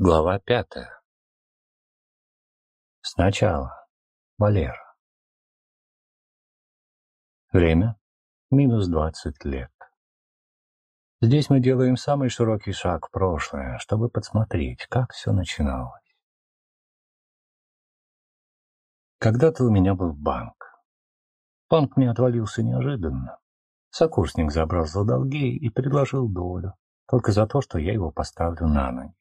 Глава пятая. Сначала. Валера. Время — минус двадцать лет. Здесь мы делаем самый широкий шаг в прошлое, чтобы подсмотреть, как все начиналось. Когда-то у меня был банк. Банк мне отвалился неожиданно. Сокурсник забрал за долги и предложил долю, только за то, что я его поставлю на ноги.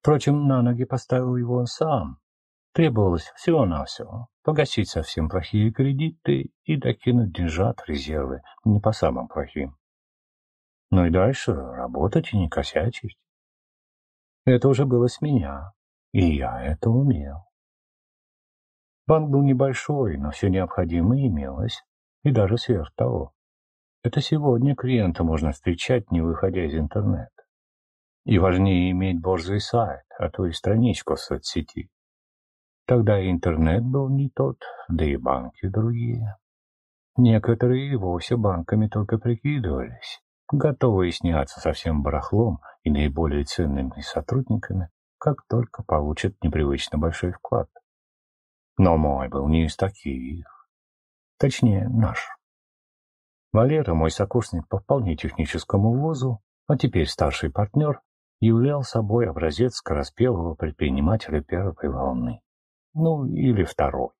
Впрочем, на ноги поставил его он сам. Требовалось всего-навсего погасить совсем плохие кредиты и докинуть деньжат в резервы не по самым плохим. Ну и дальше работать и не косячить. Это уже было с меня, и я это умел. Банк был небольшой, но все необходимое имелось, и даже сверх того. Это сегодня клиента можно встречать, не выходя из интернета. И важнее иметь борзый сайт, а то и страничку в соцсети. Тогда интернет был не тот, да и банки другие. Некоторые и вовсе банками только прикидывались, готовые сняться со всем барахлом и наиболее ценными сотрудниками, как только получат непривычно большой вклад. Но мой был не из таких. Точнее, наш. Валера, мой сокурсник по вполне техническому вузу, а теперь старший партнер, являл собой образец скороспелого предпринимателя первой волны. Ну, или второй.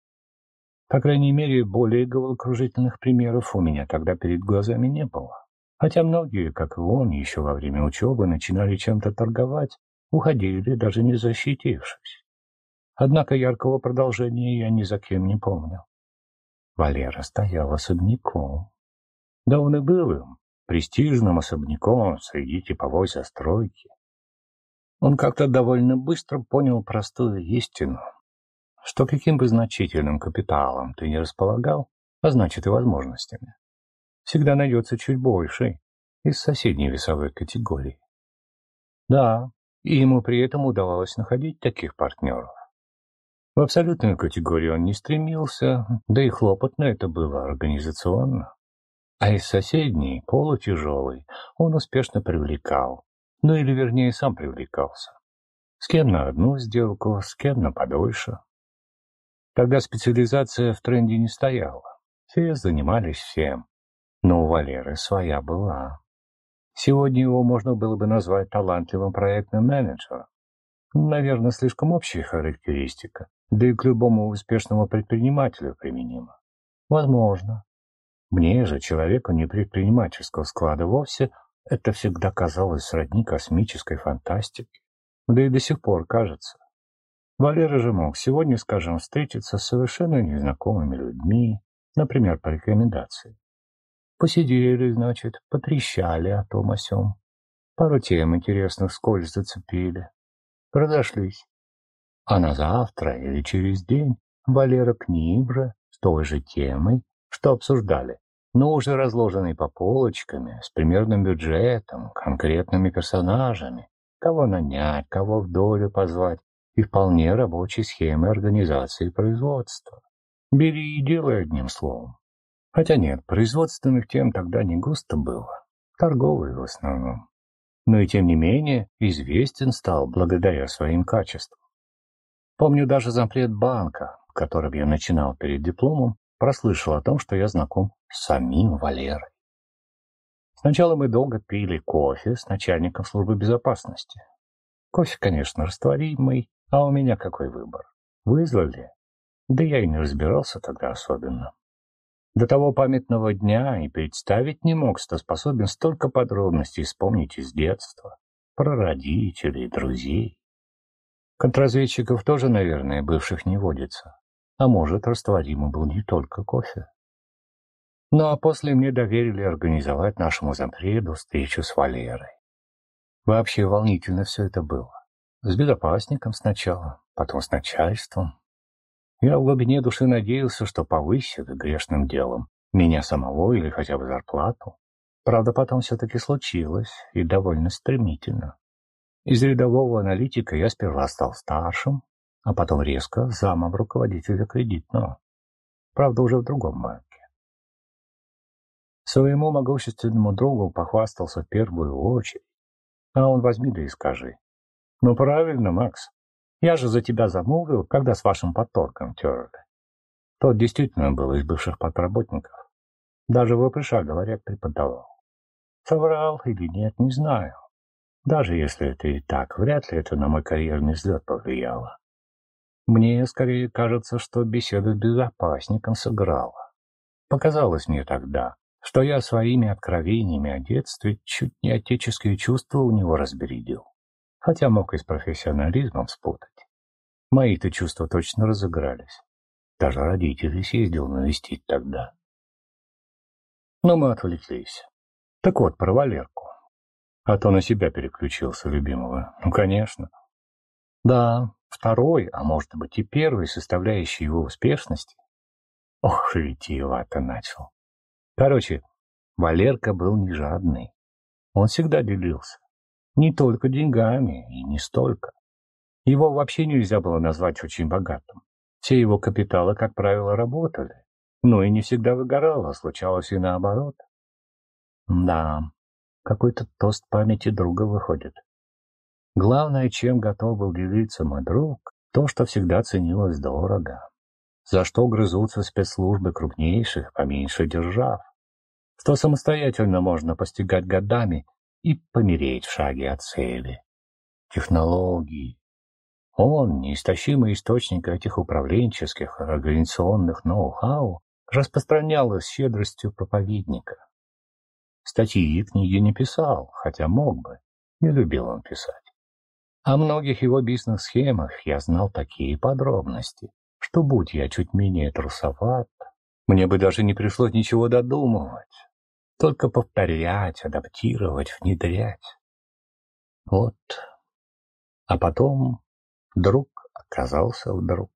По крайней мере, более головокружительных примеров у меня тогда перед глазами не было. Хотя многие, как и он, еще во время учебы начинали чем-то торговать, уходили, даже не защитившись. Однако яркого продолжения я ни за кем не помню. Валера стоял особняком. Да он и был им, престижным особняком среди типовой застройки. Он как-то довольно быстро понял простую истину, что каким бы значительным капиталом ты не располагал, а значит и возможностями, всегда найдется чуть больший из соседней весовой категории. Да, и ему при этом удавалось находить таких партнеров. В абсолютную категорию он не стремился, да и хлопотно это было организационно. А из соседней, полутяжелой, он успешно привлекал, ну или вернее сам привлекался. С кем на одну сделку, с кем на подольше. Тогда специализация в тренде не стояла. Все занимались всем. Но у Валеры своя была. Сегодня его можно было бы назвать талантливым проектным менеджером. Наверное, слишком общая характеристика, да и к любому успешному предпринимателю применима. Возможно. Мне же, человеку не предпринимательского склада вовсе, это всегда казалось сродни космической фантастике. Да и до сих пор кажется. Валера же мог сегодня, скажем, встретиться с совершенно незнакомыми людьми, например, по рекомендации. Посидели, значит, потрещали о том о сём. Пару тем интересных скользь зацепили. Разошлись. А на завтра или через день Валера к ним с той же темой, что обсуждали, но уже разложенный по полочками, с примерным бюджетом, конкретными персонажами, кого нанять, кого в долю позвать, и вполне рабочей схемы организации производства. Бери и делай одним словом. Хотя нет, производственных тем тогда не густо было, торговые в основном. Но и тем не менее известен стал благодаря своим качествам. Помню даже зампред банка, в котором я начинал перед дипломом, прослышал о том, что я знаком с самим Валерой. Сначала мы долго пили кофе с начальником службы безопасности. Кофе, конечно, растворимый, а у меня какой выбор? Вызвали? Да я и не разбирался тогда особенно. До того памятного дня и представить не мог, что способен столько подробностей вспомнить из детства. Про родителей, друзей. Контрразведчиков тоже, наверное, бывших не водится. А может, растворимый был не только кофе. Ну а после мне доверили организовать нашему зампреду встречу с Валерой. Вообще волнительно все это было. С безопасником сначала, потом с начальством. Я в глубине души надеялся, что повысит грешным делом меня самого или хотя бы зарплату. Правда, потом все-таки случилось, и довольно стремительно. Из рядового аналитика я сперва стал старшим, а потом резко замом руководителя кредитного. Правда, уже в другом банке. Своему могущественному другу похвастался в первую очередь. А он возьми да и скажи. Ну правильно, Макс. Я же за тебя замолвил, когда с вашим подторком терли. Тот действительно был из бывших подработников. Даже в ОПШ, говорят, преподавал. Соврал или нет, не знаю. Даже если это и так, вряд ли это на мой карьерный взлет повлияло. Мне скорее кажется, что беседа с безопасником сыграла. Показалось мне тогда, что я своими откровениями о детстве чуть не отеческие чувства у него разбередил. Хотя мог и с профессионализмом спутать. Мои-то чувства точно разыгрались. Даже родителей съездил навестить тогда. Но мы отвлеклись. Так вот, про Валерку. А то на себя переключился, любимого. Ну, конечно. Да, второй, а может быть и первый, составляющий его успешности. Ох, витиевато начал. Короче, Валерка был не жадный. Он всегда делился. Не только деньгами и не столько. Его вообще нельзя было назвать очень богатым. Все его капиталы, как правило, работали. Но и не всегда выгорало, случалось и наоборот. Да, какой-то тост памяти друга выходит. Главное, чем готов был делиться мой друг, то, что всегда ценилось дорого. За что грызутся спецслужбы крупнейших, поменьше держав. Что самостоятельно можно постигать годами и помереть в шаге от цели. Технологии. Он, неистощимый источник этих управленческих, организационных ноу-хау, распространял их щедростью проповедника. Статьи и книги не писал, хотя мог бы, не любил он писать. О многих его бизнес-схемах я знал такие подробности, что будь я чуть менее трусоват, мне бы даже не пришлось ничего додумывать, только повторять, адаптировать, внедрять. Вот. А потом друг оказался вдруг